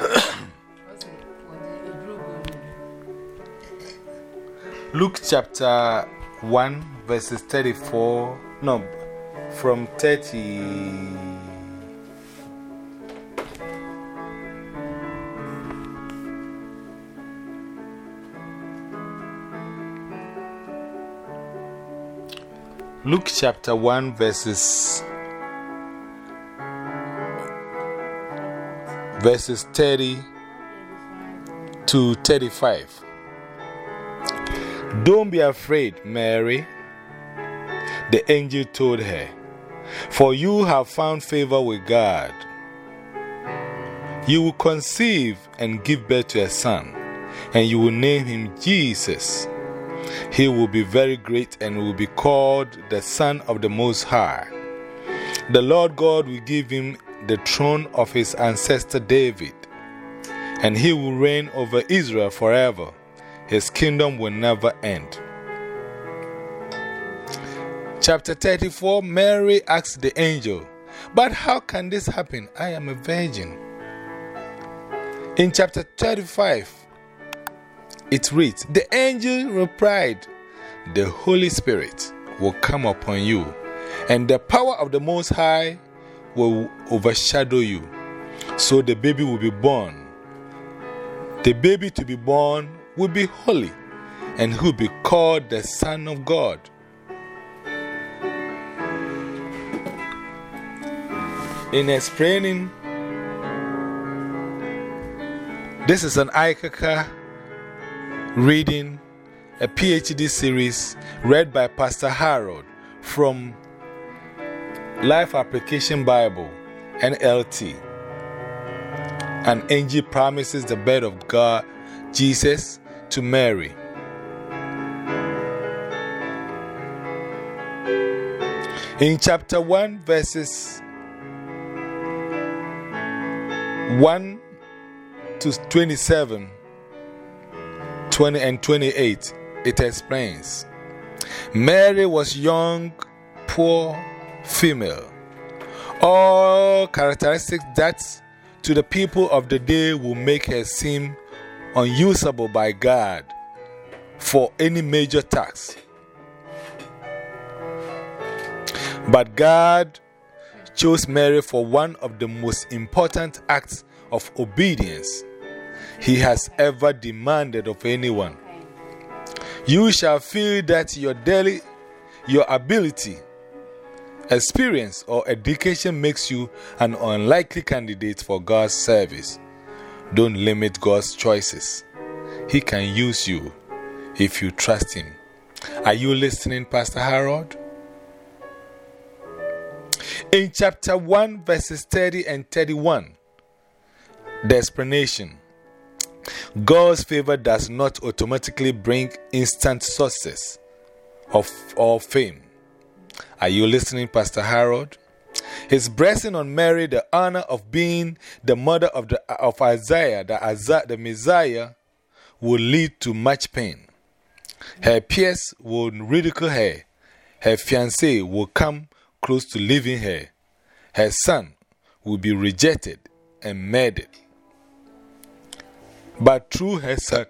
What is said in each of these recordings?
Luke chapter 1, verses 34. No, from 30. Luke chapter 1, verses verses 30 to 35. Don't be afraid, Mary, the angel told her, for you have found favor with God. You will conceive and give birth to a son, and you will name him Jesus. He will be very great and will be called the Son of the Most High. The Lord God will give him the throne of his ancestor David, and he will reign over Israel forever. His kingdom will never end. Chapter 34 Mary asked the angel, But how can this happen? I am a virgin. In chapter 35, it reads, The angel replied, The Holy Spirit will come upon you, and the power of the Most High will overshadow you. So the baby will be born. The baby to be born will be holy, and he will be called the Son of God. In explaining, this is an Aikaka reading, a PhD series read by Pastor Harold from Life Application Bible, NLT. An angel promises the birth of God, Jesus, to Mary. In chapter 1, verses 1 to 27, 20 and 28, it explains Mary was young, poor, female. All characteristics that to the people of the day will make her seem unusable by God for any major task. But God chose Mary for one of the most important acts of obedience He has ever demanded of anyone. You shall feel that your daily, your ability, experience, or education makes you an unlikely candidate for God's service. Don't limit God's choices. He can use you if you trust Him. Are you listening, Pastor Harold? In chapter 1, verses 30 and 31, the explanation God's favor does not automatically bring instant success of, or fame. Are you listening, Pastor Harold? His blessing on Mary, the honor of being the mother of, the, of Isaiah, the, the Messiah, will lead to much pain. Her peers will ridicule her. Her fiancé will come close to leaving her. Her son will be rejected and murdered. But through her son,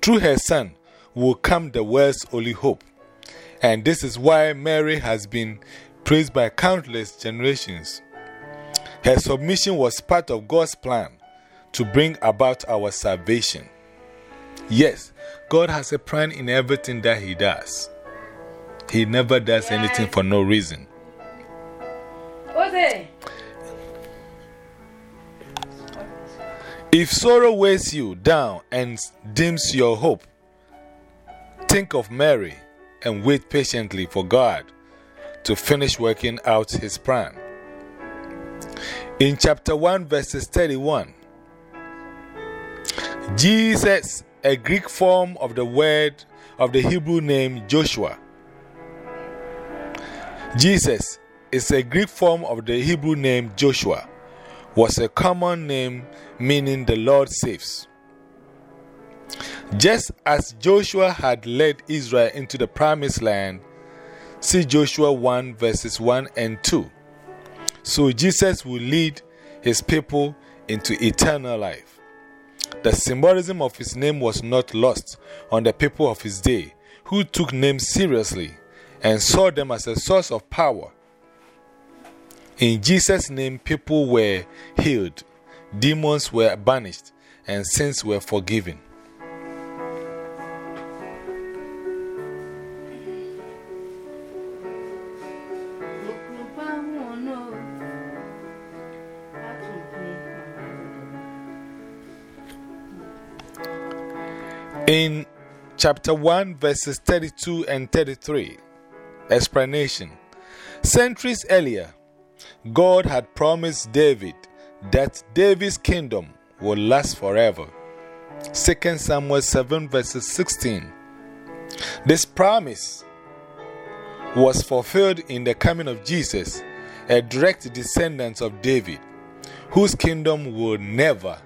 through her son will come the world's only hope. And this is why Mary has been praised by countless generations. Her submission was part of God's plan to bring about our salvation. Yes, God has a plan in everything that He does. He never does anything for no reason. If sorrow weighs you down and dims your hope, think of Mary and wait patiently for God to finish working out His plan. In chapter 1, verses 31, Jesus, a Greek form of the word of the Hebrew name Joshua. Jesus is a Greek form of the Hebrew name Joshua was a common name meaning the Lord saves. Just as Joshua had led Israel into the promised land, see Joshua 1 verses 1 and 2. so Jesus will lead his people into eternal life. The symbolism of his name was not lost on the people of his day, who took names seriously and saw them as a source of power. In Jesus' name, people were healed, demons were banished, and sins were forgiven. In chapter 1, verses 32 and 33, explanation. Centuries earlier, God had promised David that David's kingdom would last forever. 2 Samuel 7, verses 16. This promise was fulfilled in the coming of Jesus, a direct descendant of David, whose kingdom will never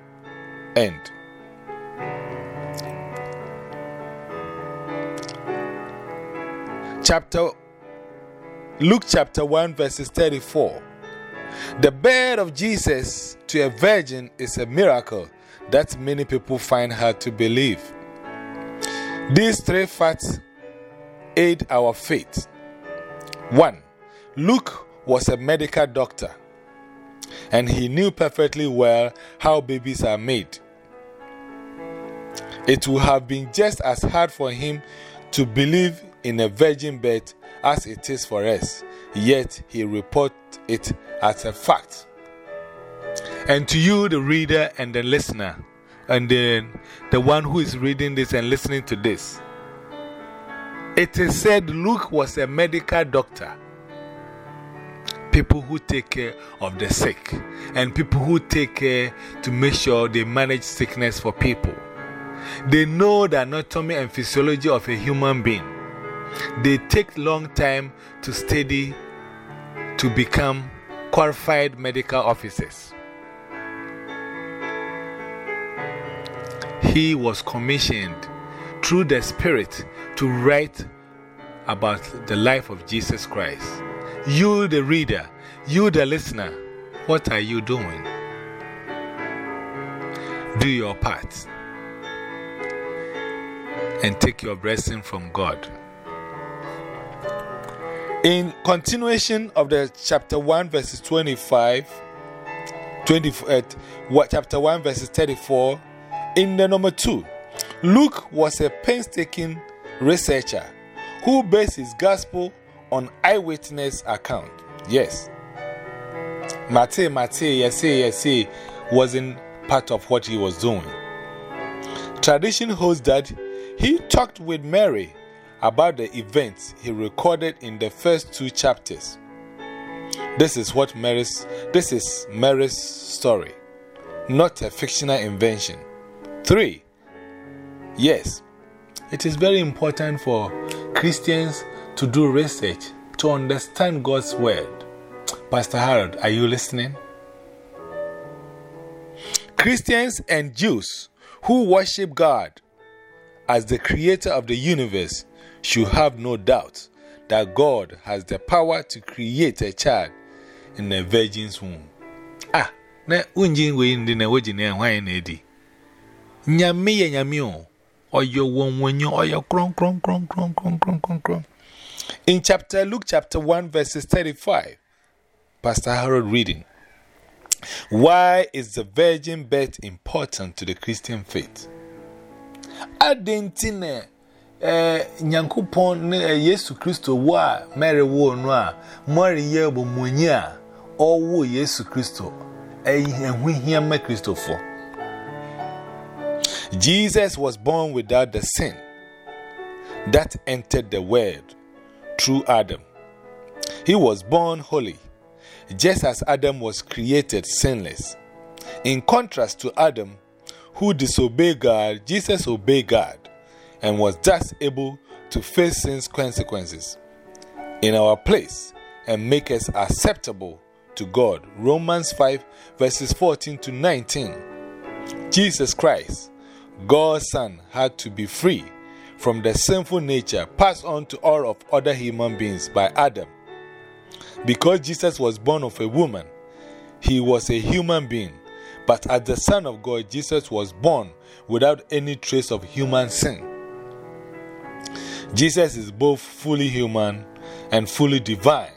end. Chapter Luke chapter 1 verses 34. The birth of Jesus to a virgin is a miracle that many people find hard to believe. These three facts aid our faith. 1. Luke was a medical doctor and he knew perfectly well how babies are made. It would have been just as hard for him to believe in a virgin birth as it is for us, yet he reports it as a fact. And to you, the reader and the listener, and then the one who is reading this and listening to this, it is said Luke was a medical doctor. People who take care of the sick, and people who take care to make sure they manage sickness for people. They know the anatomy and physiology of a human being. They take long time to study to become qualified medical officers. He was commissioned through the Spirit to write about the life of Jesus Christ. You, the reader, you, the listener, what are you doing? Do your part and take your blessing from God. In continuation of the chapter 1, verses 25, 20, uh, chapter 1, verses 34, in the number 2, Luke was a painstaking researcher who based his gospel on eyewitness account. Yes. Matthew, Matthew, yes, yes, wasn't part of what he was doing. Tradition holds that he talked with Mary about the events he recorded in the first two chapters. This is what Mary's, this is Mary's story, not a fictional invention. 3. Yes, it is very important for Christians to do research to understand God's Word. Pastor Harold, are you listening? Christians and Jews who worship God as the creator of the universe should have no doubt that God has the power to create a child in a virgin's womb. Ah, na unjin we in the Nawajin and wine eddy. Nyame ya nyame o, one when you or your cron cron cron cron cron cron cron cron. In chapter Luke chapter 1 verses 35, Pastor Harold reading. Why is the virgin birth important to the Christian faith? Adentine eh, Nyankopon ne eh, Yesu Kristo wo a Mary wo no a Mary ye bo monyi a owo Yesu Kristo eh ehun hia ma Kristofo Jesus was born without the sin that entered the world through Adam. He was born holy, just as Adam was created sinless. In contrast to Adam, who disobeyed God, Jesus obeyed God and was thus able to face sin's consequences in our place and make us acceptable to God. Romans 5, verses 14 to 19. Jesus Christ, God's Son, had to be free from the sinful nature passed on to all of other human beings by Adam. Because Jesus was born of a woman, he was a human being, but as the Son of God, Jesus was born without any trace of human sin. Jesus is both fully human and fully divine.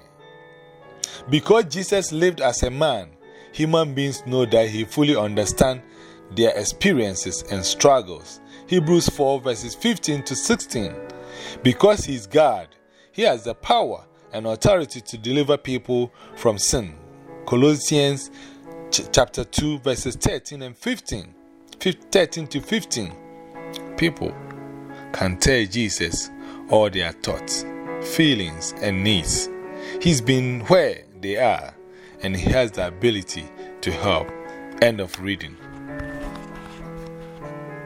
Because Jesus lived as a man, human beings know that he fully understands their experiences and struggles. Hebrews 4 verses 15 to 16. Because he is God, he has the power and authority to deliver people from sin. Colossians chapter 2 verses 13 and 15. 13 to 15. People can tell Jesus all their thoughts, feelings, and needs. He's been where they are, and he has the ability to help. End of reading.